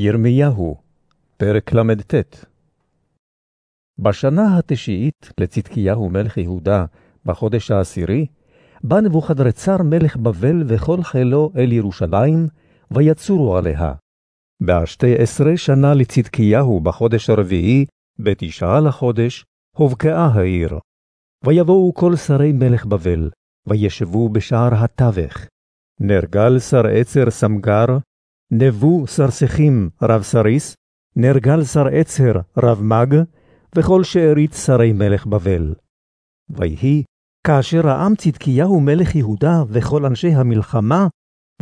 ירמיהו, פרק ל"ט בשנה התשיעית לצדקיהו מלך יהודה, בחודש העשירי, בא נבוכדרצר מלך בבל וכל חילו אל ירושלים, ויצורו עליה. בשתי עשרה שנה לצדקיהו בחודש הרביעי, בתשעה לחודש, הובקעה העיר. ויבואו כל שרי מלך בבל, וישבו בשער התווך. נרגל שר עצר סמגר, נבו סרסכים רב סריס, נרגל שר עצר רב מג, וכל שארית שרי מלך בבל. ויהי, כאשר העם צדקיהו מלך יהודה וכל אנשי המלחמה,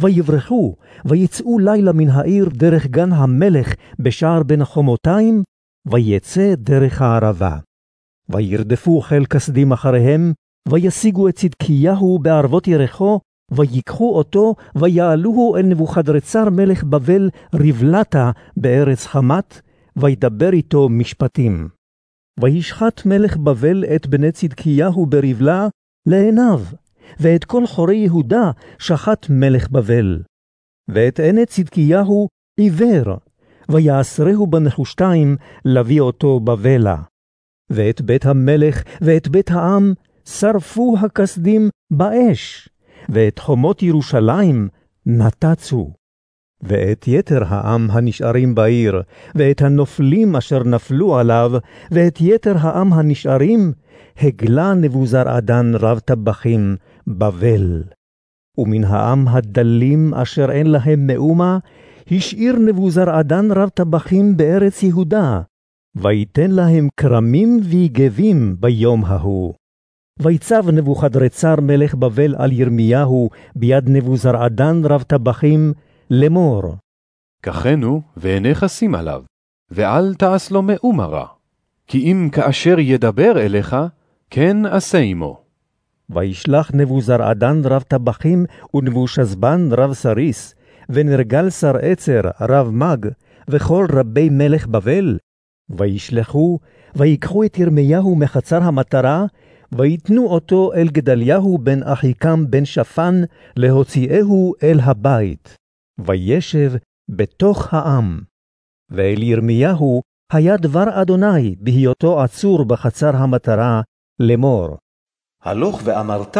ויברחו, ויצאו לילה מן העיר דרך גן המלך בשער בין חומותיים, ויצא דרך הערבה. וירדפו חיל כסדים אחריהם, וישיגו את צדקיהו בערבות ירחו, ויקחו אותו, ויעלוהו אל נבוכדרצר מלך בבל רבלתה בארץ חמת, וידבר איתו משפטים. וישחט מלך בבל את בני צדקיהו ברבלה לעיניו, ואת כל חורי יהודה שחט מלך בבל. ואת עיני צדקיהו עיוור, ויעשרהו בנחושתיים להביא אותו בבלה. ואת בית המלך ואת בית העם שרפו הכסדים באש. ואת חומות ירושלים נתצו. ואת יתר העם הנשארים בעיר, ואת הנופלים אשר נפלו עליו, ואת יתר העם הנשארים, הגלה נבוזרעדן רב טבחים, בבל. ומן העם הדלים אשר אין להם מאומה, השאיר נבוזרעדן רב טבחים בארץ יהודה, ויתן להם כרמים ויגבים ביום ההוא. ויצב נבוכדרצר מלך בבל על ירמיהו ביד נבוזרעדן רב טבחים לאמור. קחנו ואינך שים עליו, ואל תעש לו מאומה רע, כי אם כאשר ידבר אליך, כן עשה עמו. וישלח נבוזרעדן רב טבחים ונבושזבן רב סריס, ונרגל שר עצר רב מג, וכל רבי מלך בבל, וישלחו, ויקחו את ירמיהו מחצר המטרה, ויתנו אותו אל גדליהו בן אחיקם בן שפן, להוציאהו אל הבית, וישב בתוך העם. ואל ירמיהו היה דבר אדוני בהיותו עצור בחצר המטרה, לאמור. הלוך ואמרת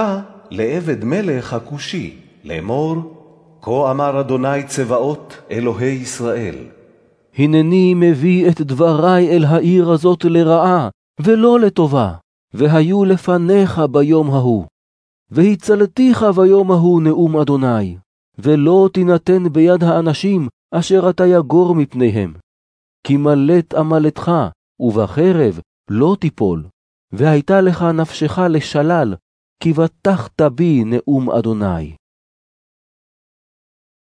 לעבד מלך הכושי, לאמור, כה אמר אדוני צבאות אלוהי ישראל. הנני מביא את דברי אל העיר הזאת לרעה, ולא לטובה. והיו לפניך ביום ההוא. והצלתיך ביום ההוא נאום אדוני, ולא תינתן ביד האנשים אשר אתה יגור מפניהם. כי מלט עמלתך, ובחרב לא תיפול, והייתה לך נפשך לשלל, כי בטחת בי נאום אדוני.